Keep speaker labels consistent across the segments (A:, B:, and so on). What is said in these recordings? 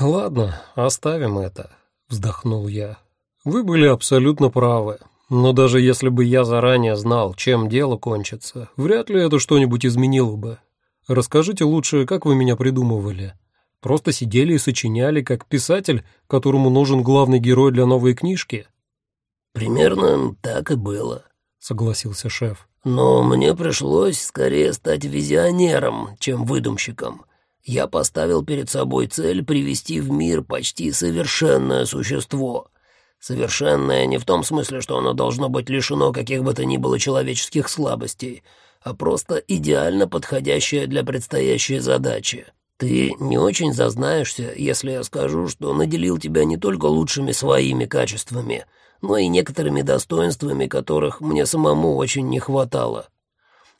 A: «Ладно, оставим это», — вздохнул я. «Вы были абсолютно правы. Но даже если бы я заранее знал, чем дело кончится, вряд ли это что-нибудь изменило бы. Расскажите лучше, как вы меня придумывали. Просто сидели и сочиняли, как писатель, которому нужен главный герой для новой книжки?»
B: «Примерно так и было», — согласился шеф. «Но мне пришлось скорее стать визионером, чем выдумщиком. Я поставил перед собой цель привести в мир почти совершенное существо» Совершенное не в том смысле, что оно должно быть лишено каких бы то ни было человеческих слабостей, а просто идеально подходящее для предстоящей задачи. Ты не очень зазнаешься, если я скажу, что наделил тебя не только лучшими своими качествами, но и некоторыми достоинствами, которых мне самому очень не хватало.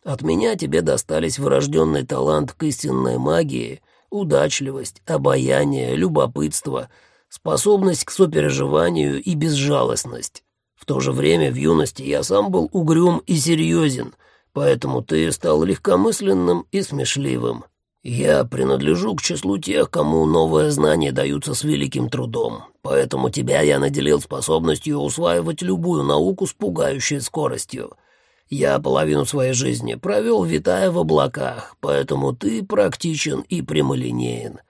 B: От меня тебе достались врожденный талант к истинной магии, удачливость, обаяние, любопытство — способность к сопереживанию и безжалостность. В то же время в юности я сам был угрюм и серьезен, поэтому ты стал легкомысленным и смешливым. Я принадлежу к числу тех, кому новые знания даются с великим трудом, поэтому тебя я наделил способностью усваивать любую науку с пугающей скоростью. Я половину своей жизни провел, витая в облаках, поэтому ты практичен и прямолинеен.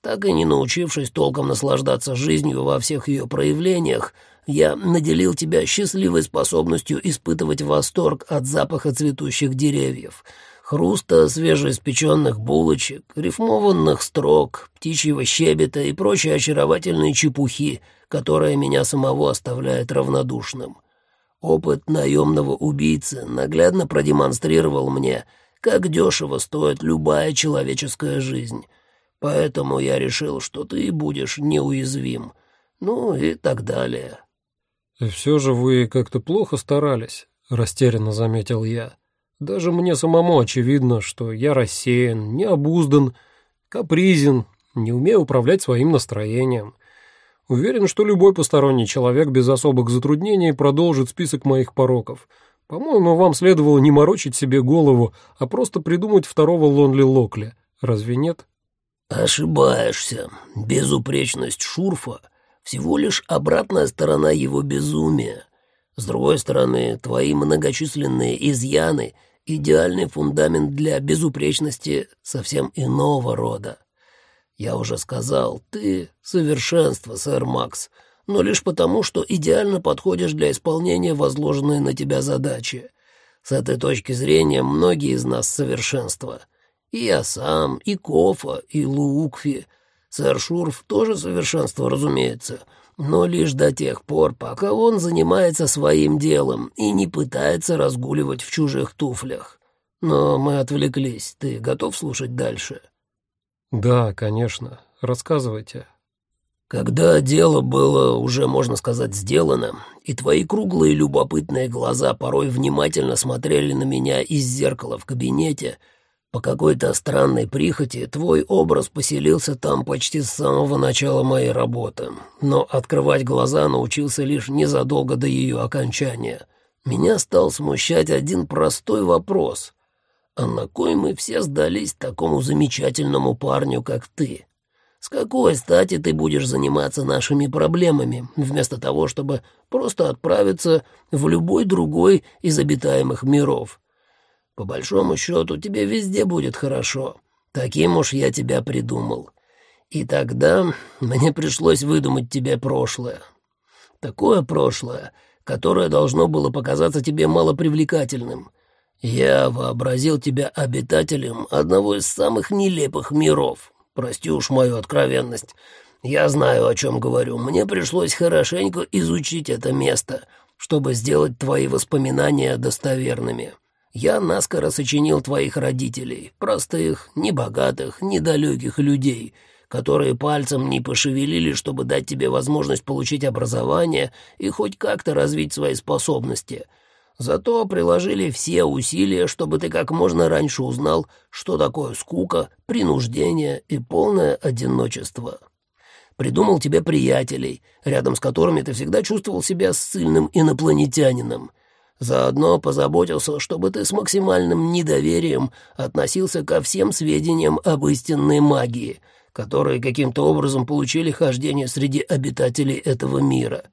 B: Так и не научившись толком наслаждаться жизнью во всех ее проявлениях, я наделил тебя счастливой способностью испытывать восторг от запаха цветущих деревьев, хруста свежеиспеченных булочек, рифмованных строк, птичьего щебета и прочей очаровательной чепухи, которая меня самого оставляет равнодушным. Опыт наемного убийцы наглядно продемонстрировал мне, как дешево стоит любая человеческая жизнь — Поэтому я решил, что ты будешь неуязвим. Ну и так далее».
A: «И все же вы как-то плохо старались», — растерянно заметил я. «Даже мне самому очевидно, что я рассеян, необуздан, капризен, не умею управлять своим настроением. Уверен, что любой посторонний человек без особых затруднений продолжит список моих пороков. По-моему, вам следовало не морочить себе голову, а просто придумать второго Лонли Локли. Разве нет?»
B: «Ошибаешься. Безупречность Шурфа — всего лишь обратная сторона его безумия. С другой стороны, твои многочисленные изъяны — идеальный фундамент для безупречности совсем иного рода. Я уже сказал, ты — совершенство, сэр Макс, но лишь потому, что идеально подходишь для исполнения возложенной на тебя задачи. С этой точки зрения многие из нас — совершенство — и я сам, и Кофа, и Лукфи. Сэр Шурф тоже совершенство, разумеется, но лишь до тех пор, пока он занимается своим делом и не пытается разгуливать в чужих туфлях. Но мы отвлеклись. Ты готов слушать дальше?
A: Да, конечно. Рассказывайте.
B: Когда дело было уже, можно сказать, сделано, и твои круглые любопытные глаза порой внимательно смотрели на меня из зеркала в кабинете, по какой-то странной прихоти твой образ поселился там почти с самого начала моей работы, но открывать глаза научился лишь незадолго до ее окончания. Меня стал смущать один простой вопрос. А на кой мы все сдались такому замечательному парню, как ты? С какой стати ты будешь заниматься нашими проблемами, вместо того, чтобы просто отправиться в любой другой из обитаемых миров?» По большому счету, тебе везде будет хорошо. Таким уж я тебя придумал. И тогда мне пришлось выдумать тебе прошлое. Такое прошлое, которое должно было показаться тебе малопривлекательным. Я вообразил тебя обитателем одного из самых нелепых миров. Прости уж мою откровенность. Я знаю, о чем говорю. Мне пришлось хорошенько изучить это место, чтобы сделать твои воспоминания достоверными. Я наскоро сочинил твоих родителей, простых, небогатых, недалеких людей, которые пальцем не пошевелили, чтобы дать тебе возможность получить образование и хоть как-то развить свои способности. Зато приложили все усилия, чтобы ты как можно раньше узнал, что такое скука, принуждение и полное одиночество. Придумал тебе приятелей, рядом с которыми ты всегда чувствовал себя ссыльным инопланетянином — Заодно позаботился, чтобы ты с максимальным недоверием относился ко всем сведениям об истинной магии, которые каким-то образом получили хождение среди обитателей этого мира.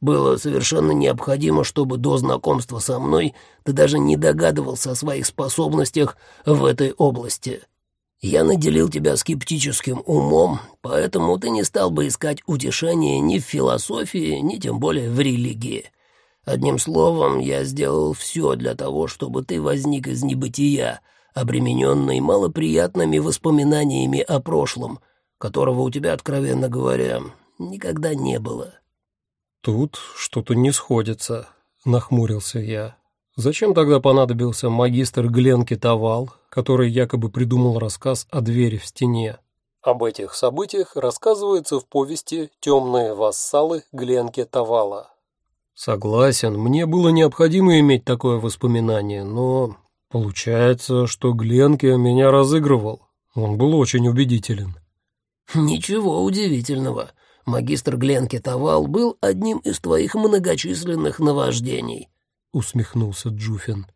B: Было совершенно необходимо, чтобы до знакомства со мной ты даже не догадывался о своих способностях в этой области. Я наделил тебя скептическим умом, поэтому ты не стал бы искать утешения ни в философии, ни тем более в религии. Одним словом, я сделал все для того, чтобы ты возник из небытия, обремененный малоприятными воспоминаниями о прошлом, которого у тебя, откровенно говоря, никогда не было».
A: «Тут что-то не сходится», — нахмурился я. «Зачем тогда понадобился магистр Гленки Тавал, который якобы придумал рассказ о двери в стене?» Об этих событиях рассказывается в повести «Темные вассалы Гленки Тавала». Согласен, мне было необходимо иметь такое воспоминание, но Получается, что Гленке меня разыгрывал. Он был очень убедителен.
B: Ничего удивительного. Магистр Гленки Тавал был одним из твоих многочисленных наваждений, усмехнулся Джуфин.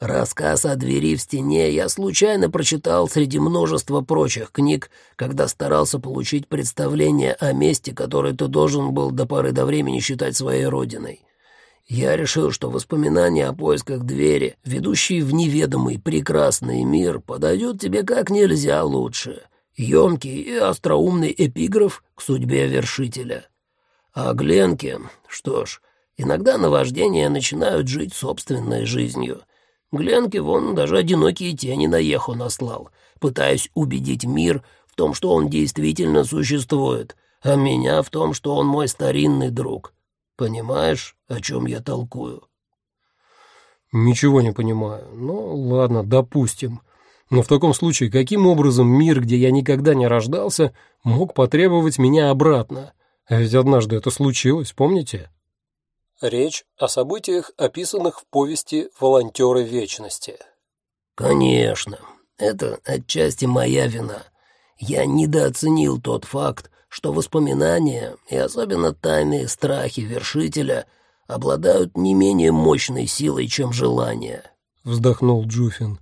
B: Рассказ о двери в стене я случайно прочитал среди множества прочих книг, когда старался получить представление о месте, которое ты должен был до поры до времени считать своей родиной. Я решил, что воспоминания о поисках двери, ведущие в неведомый прекрасный мир, подойдет тебе как нельзя лучше. Емкий и остроумный эпиграф к судьбе вершителя. А Гленке, что ж, иногда наваждения начинают жить собственной жизнью. Гленке вон даже одинокие тени на Еху наслал, пытаясь убедить мир в том, что он действительно существует, а меня в том, что он мой старинный друг». Понимаешь, о чем я толкую?»
A: «Ничего не понимаю. Ну, ладно, допустим. Но в таком случае, каким образом мир, где я никогда не рождался, мог потребовать меня обратно? А ведь однажды это случилось, помните?» Речь о событиях, описанных в повести «Волонтеры вечности».
B: «Конечно. Это отчасти моя вина. Я недооценил тот факт, что воспоминания и особенно тайные страхи вершителя обладают не менее мощной силой, чем желание.
A: Вздохнул Джуфин.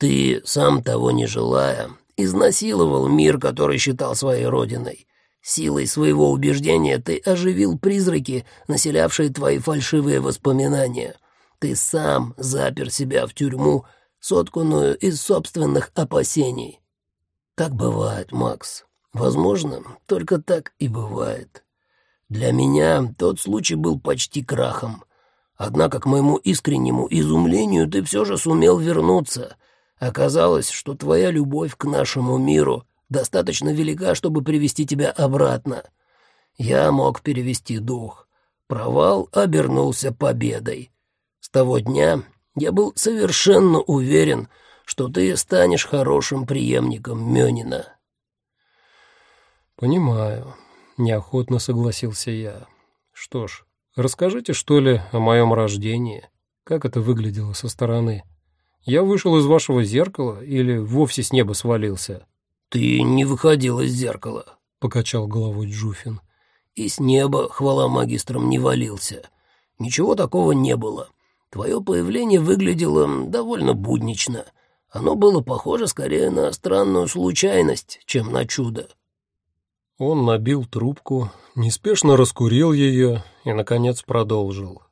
B: Ты, сам того не желая, изнасиловал мир, который считал своей родиной. Силой своего убеждения ты оживил призраки, населявшие твои фальшивые воспоминания. Ты сам запер себя в тюрьму, сотканную из собственных опасений. Так бывает, Макс. Возможно, только так и бывает. Для меня тот случай был почти крахом. Однако, к моему искреннему изумлению, ты все же сумел вернуться. Оказалось, что твоя любовь к нашему миру достаточно велика, чтобы привести тебя обратно. Я мог перевести дух. Провал обернулся победой. С того дня я был совершенно уверен, что ты станешь хорошим преемником Мёнина.
A: «Понимаю», — неохотно согласился я. «Что ж, расскажите, что ли, о моем рождении? Как это выглядело со стороны? Я вышел из вашего зеркала или вовсе с неба свалился?»
B: «Ты не выходил из зеркала», — покачал головой Джуфин. «И с неба, хвала магистрам, не валился. Ничего такого не было. Твое появление выглядело довольно буднично. Оно было похоже скорее на странную случайность, чем на чудо.
A: Он набил трубку, неспешно раскурил ее и, наконец, продолжил.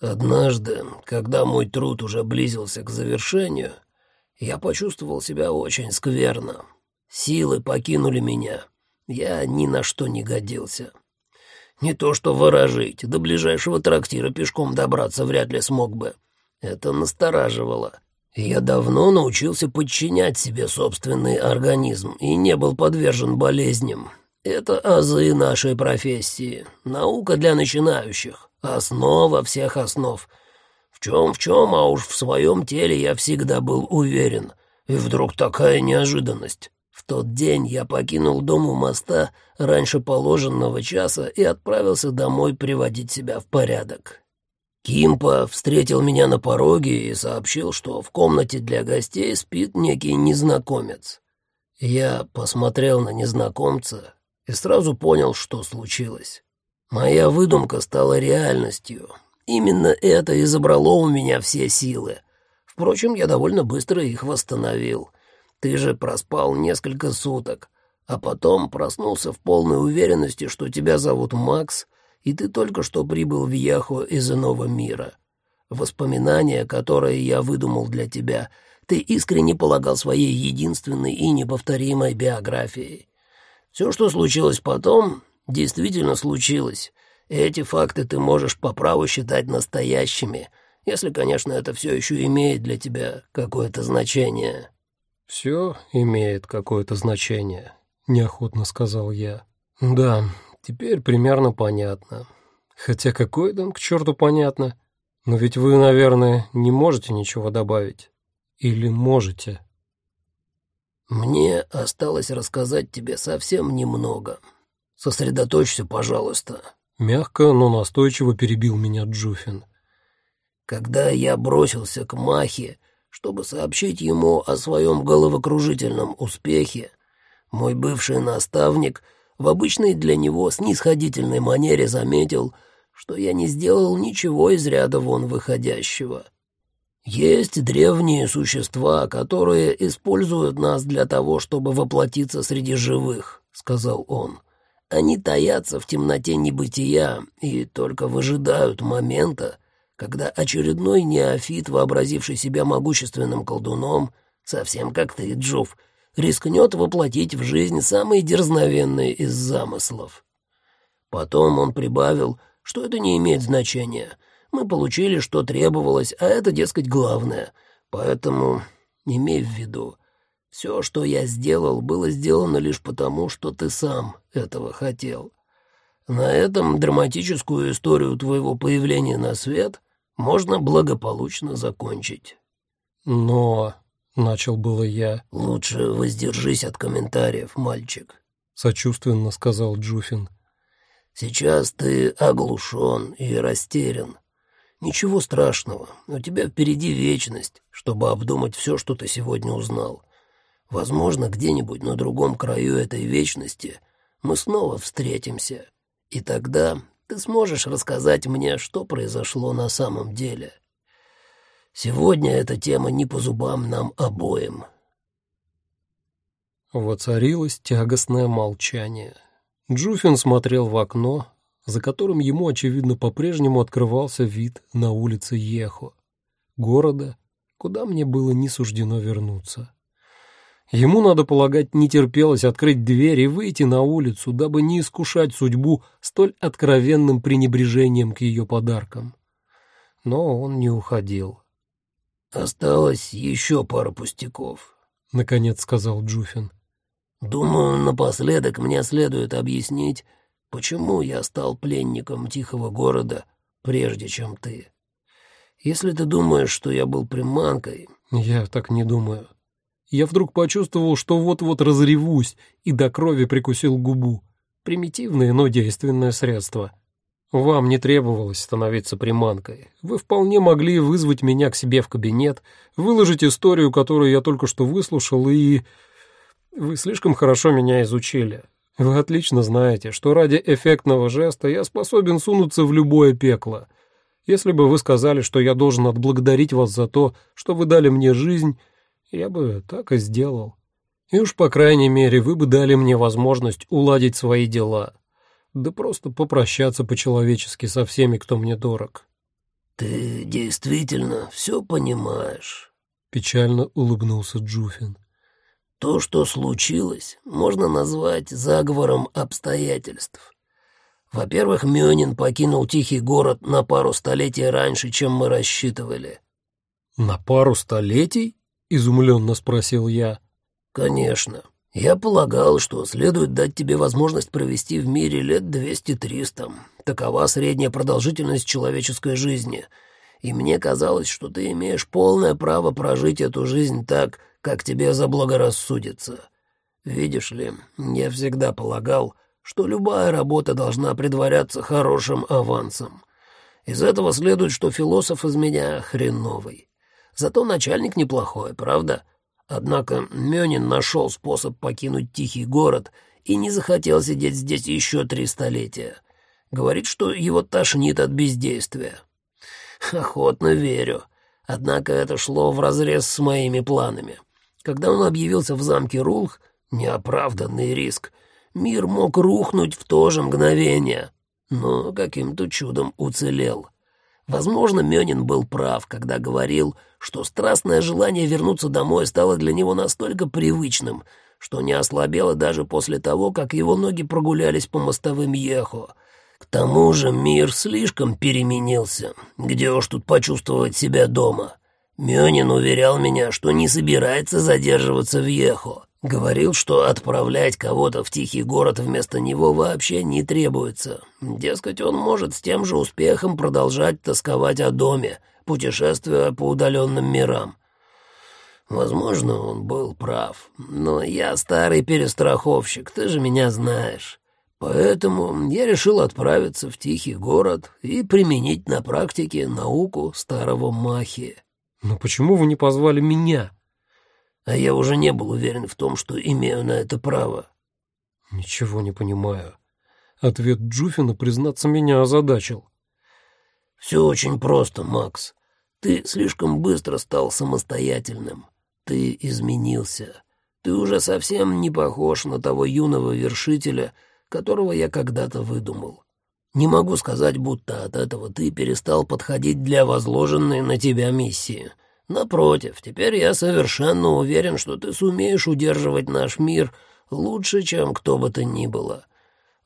B: «Однажды, когда мой труд уже близился к завершению, я почувствовал себя очень скверно. Силы покинули меня. Я ни на что не годился. Не то что ворожить, до ближайшего трактира пешком добраться вряд ли смог бы. Это настораживало. Я давно научился подчинять себе собственный организм и не был подвержен болезням. Это азы нашей профессии, наука для начинающих, основа всех основ. В чем в чем, а уж в своем теле я всегда был уверен. И вдруг такая неожиданность. В тот день я покинул дом у моста раньше положенного часа и отправился домой приводить себя в порядок. Кимпа встретил меня на пороге и сообщил, что в комнате для гостей спит некий незнакомец. Я посмотрел на незнакомца и сразу понял, что случилось. Моя выдумка стала реальностью. Именно это и забрало у меня все силы. Впрочем, я довольно быстро их восстановил. Ты же проспал несколько суток, а потом проснулся в полной уверенности, что тебя зовут Макс, и ты только что прибыл в Яхо из иного мира. Воспоминания, которые я выдумал для тебя, ты искренне полагал своей единственной и неповторимой биографией. Все, что случилось потом, действительно случилось. Эти факты ты можешь по праву считать настоящими, если, конечно, это все еще имеет для тебя какое-то значение».
A: «Все имеет какое-то значение», — неохотно сказал я. «Да, теперь примерно понятно. Хотя какое там к черту понятно? Но ведь вы, наверное, не можете ничего добавить. Или можете?»
B: «Мне осталось рассказать тебе совсем немного. Сосредоточься, пожалуйста».
A: Мягко, но настойчиво перебил меня Джуфин.
B: Когда я бросился к Махе, чтобы сообщить ему о своем головокружительном успехе, мой бывший наставник в обычной для него снисходительной манере заметил, что я не сделал ничего из ряда вон выходящего. Есть древние существа, которые используют нас для того, чтобы воплотиться среди живых, — сказал он. Они таятся в темноте небытия и только выжидают момента, когда очередной неофит, вообразивший себя могущественным колдуном, совсем как ты, Джуф, рискнет воплотить в жизнь самые дерзновенные из замыслов. Потом он прибавил, что это не имеет значения. Мы получили, что требовалось, а это, дескать, главное. Поэтому имей в виду, все, что я сделал, было сделано лишь потому, что ты сам этого хотел. На этом драматическую историю твоего появления на свет можно благополучно закончить.
A: Но, — начал было я...
B: Лучше воздержись от комментариев, мальчик, —
A: сочувственно сказал Джуфин.
B: Сейчас ты оглушен и растерян. Ничего страшного, у тебя впереди вечность, чтобы обдумать все, что ты сегодня узнал. Возможно, где-нибудь на другом краю этой вечности мы снова встретимся, и тогда ты сможешь рассказать мне, что произошло на самом деле. Сегодня эта тема не по зубам нам обоим».
A: Воцарилось тягостное молчание. Джуфин смотрел в окно, за которым ему, очевидно, по-прежнему открывался вид на улице Ехо, города, куда мне было не суждено вернуться. Ему, надо полагать, не терпелось открыть дверь и выйти на улицу, дабы не искушать судьбу столь откровенным пренебрежением к ее подаркам. Но он не уходил.
B: «Осталось еще пара пустяков», —
A: наконец сказал Джуфин.
B: «Думаю, напоследок мне следует объяснить, почему я стал пленником тихого города, прежде чем ты. Если ты думаешь, что я был приманкой...»
A: «Я так не думаю», я вдруг почувствовал, что вот-вот разревусь, и до крови прикусил губу. Примитивное, но действенное средство. Вам не требовалось становиться приманкой. Вы вполне могли вызвать меня к себе в кабинет, выложить историю, которую я только что выслушал, и... Вы слишком хорошо меня изучили. Вы отлично знаете, что ради эффектного жеста я способен сунуться в любое пекло. Если бы вы сказали, что я должен отблагодарить вас за то, что вы дали мне жизнь, я бы так и сделал. И уж, по крайней мере, вы бы дали мне возможность уладить свои дела. Да просто попрощаться по-человечески со всеми, кто мне дорог.
B: «Ты действительно все понимаешь?»
A: — печально улыбнулся Джуфин.
B: «То, что случилось, можно назвать заговором обстоятельств. Во-первых, Мёнин покинул Тихий город на пару столетий раньше, чем мы рассчитывали».
A: «На пару столетий?» — изумленно спросил я.
B: «Конечно. Я полагал, что следует дать тебе возможность провести в мире лет двести-триста. Такова средняя продолжительность человеческой жизни. И мне казалось, что ты имеешь полное право прожить эту жизнь так, как тебе заблагорассудится. Видишь ли, я всегда полагал, что любая работа должна предваряться хорошим авансом. Из этого следует, что философ из меня хреновый. Зато начальник неплохой, правда? Однако Мёнин нашел способ покинуть тихий город и не захотел сидеть здесь еще три столетия. Говорит, что его тошнит от бездействия. Охотно верю. Однако это шло вразрез с моими планами. Когда он объявился в замке Рулх, Неоправданный риск. Мир мог рухнуть в то же мгновение, но каким-то чудом уцелел. Возможно, Мёнин был прав, когда говорил, что страстное желание вернуться домой стало для него настолько привычным, что не ослабело даже после того, как его ноги прогулялись по мостовым Ехо. К тому же мир слишком переменился. Где уж тут почувствовать себя дома? Мёнин уверял меня, что не собирается задерживаться в Ехо. Говорил, что отправлять кого-то в тихий город вместо него вообще не требуется. Дескать, он может с тем же успехом продолжать тосковать о доме, путешествуя по удаленным мирам. Возможно, он был прав, но я старый перестраховщик, ты же меня знаешь. Поэтому я решил отправиться в тихий город и применить на практике науку старого Махи.
A: «Но почему вы не позвали меня?»
B: А я уже не был уверен в том, что имею на это право».
A: «Ничего не понимаю». Ответ Джуфина, признаться, меня озадачил.
B: «Все очень просто, Макс. Ты слишком быстро стал самостоятельным. Ты изменился. Ты уже совсем не похож на того юного вершителя, которого я когда-то выдумал. Не могу сказать, будто от этого ты перестал подходить для возложенной на тебя миссии». Напротив, теперь я совершенно уверен, что ты сумеешь удерживать наш мир лучше, чем кто бы то ни было.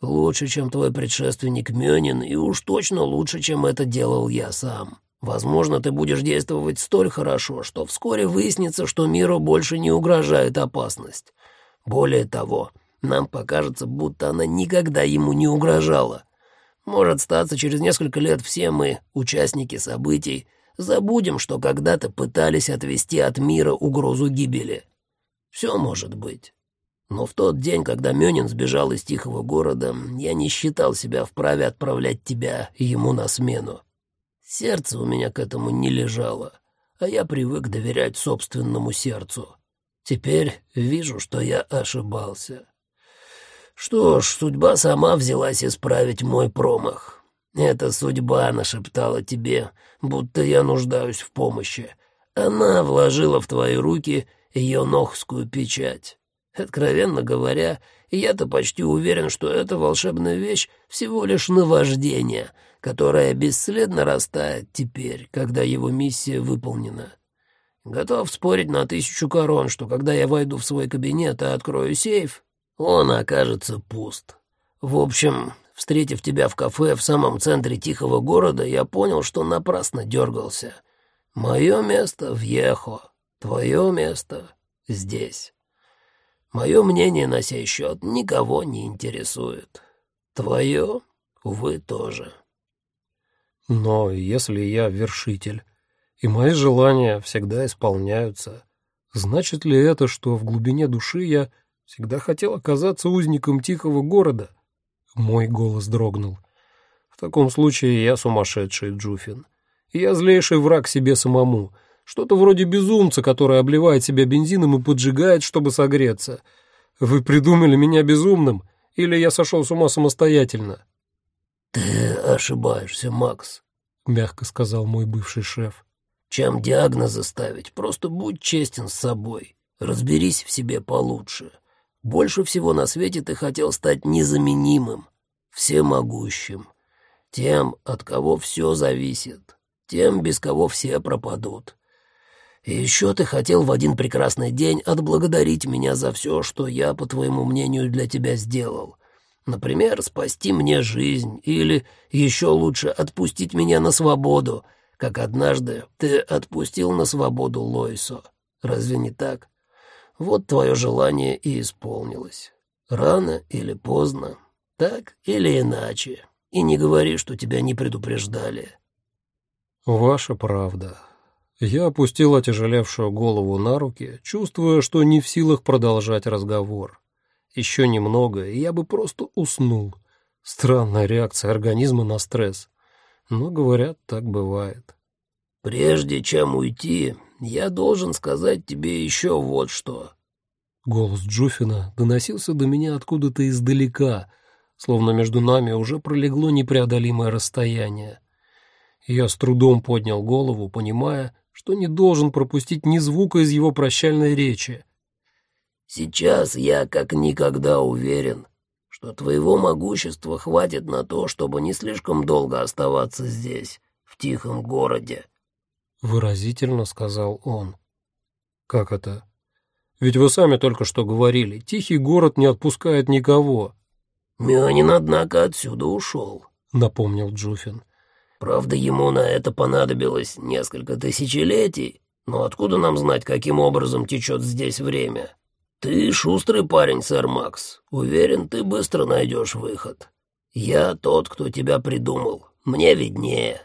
B: Лучше, чем твой предшественник Мёнин, и уж точно лучше, чем это делал я сам. Возможно, ты будешь действовать столь хорошо, что вскоре выяснится, что миру больше не угрожает опасность. Более того, нам покажется, будто она никогда ему не угрожала. Может статься, через несколько лет все мы, участники событий, Забудем, что когда-то пытались отвести от мира угрозу гибели. Все может быть. Но в тот день, когда Мёнин сбежал из тихого города, я не считал себя вправе отправлять тебя ему на смену. Сердце у меня к этому не лежало, а я привык доверять собственному сердцу. Теперь вижу, что я ошибался. Что ж, судьба сама взялась исправить мой промах. «Это судьба нашептала тебе, будто я нуждаюсь в помощи. Она вложила в твои руки ее нохскую печать. Откровенно говоря, я-то почти уверен, что эта волшебная вещь всего лишь наваждение, которое бесследно растает теперь, когда его миссия выполнена. Готов спорить на тысячу корон, что когда я войду в свой кабинет и открою сейф, он окажется пуст. В общем, Встретив тебя в кафе в самом центре тихого города, я понял, что напрасно дергался. Мое место в Ехо, твое место здесь. Мое мнение на сей счет никого не интересует. Твое, увы, тоже.
A: Но если я вершитель, и мои желания всегда исполняются, значит ли это, что в глубине души я всегда хотел оказаться узником тихого города — мой голос дрогнул. В таком случае я сумасшедший, Джуфин. Я злейший враг себе самому. Что-то вроде безумца, который обливает себя бензином и поджигает, чтобы согреться. Вы придумали меня безумным, или я сошел с ума самостоятельно?
B: «Ты ошибаешься, Макс», — мягко сказал мой бывший шеф. «Чем диагнозы ставить? Просто будь честен с собой. Разберись в себе получше. Больше всего на свете ты хотел стать незаменимым, всемогущим, тем, от кого все зависит, тем, без кого все пропадут. И еще ты хотел в один прекрасный день отблагодарить меня за все, что я, по твоему мнению, для тебя сделал. Например, спасти мне жизнь или, еще лучше, отпустить меня на свободу, как однажды ты отпустил на свободу Лойсо. Разве не так? Вот твое желание и исполнилось. Рано или поздно, так или иначе. И не говори, что тебя не предупреждали.
A: Ваша правда. Я опустил отяжелевшую голову на руки, чувствуя, что не в силах продолжать разговор. Еще немного, и я бы просто уснул. Странная реакция организма на стресс. Но, говорят, так бывает.
B: «Прежде чем уйти, я должен сказать тебе еще вот что».
A: Голос Джуфина доносился до меня откуда-то издалека, словно между нами уже пролегло непреодолимое расстояние. Я с трудом поднял голову, понимая, что не должен пропустить ни звука из его прощальной речи.
B: Сейчас я как никогда уверен, что твоего могущества хватит на то, чтобы не слишком долго оставаться здесь, в тихом городе.
A: Выразительно сказал он. Как это? Ведь вы сами только что говорили, тихий город не отпускает никого.
B: Мюанин, однако, отсюда ушел,
A: напомнил Джуфин.
B: Правда, ему на это понадобилось несколько тысячелетий, но откуда нам знать, каким образом течет здесь время? «Ты шустрый парень, сэр Макс. Уверен, ты быстро найдешь выход. Я тот, кто тебя придумал. Мне виднее».